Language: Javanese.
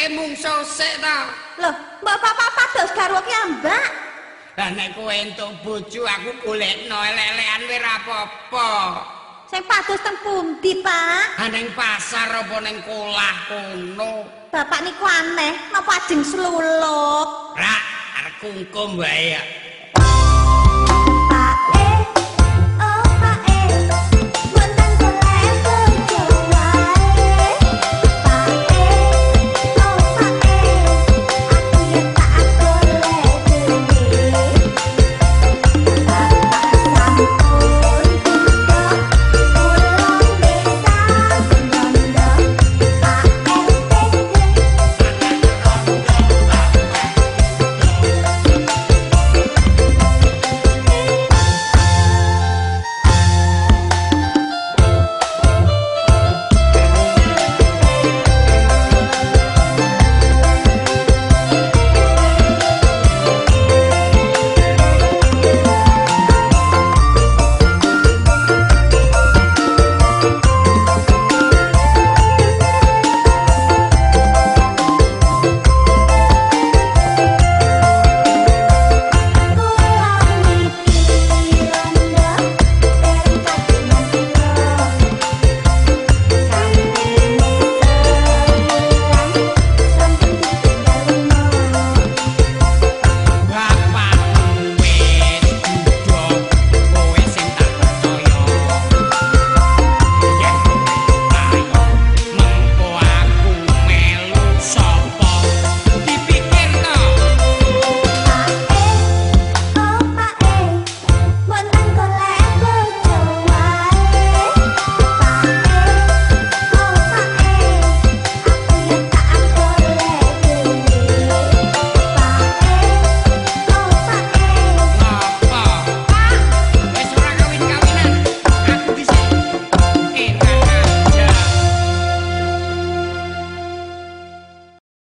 dheweke mungsu sik ta. Lho, mbok bapak padus garwa ki ambak. Lah nek kowe entuk bojo aku golekno elek-elekan wis ora apa-apa. Sing padus teng pundi, Pak? Ha ning pasar apa ning kolah kono. Bapak niku aneh, napa ajeng sluluk? Ra, arek kungkum wae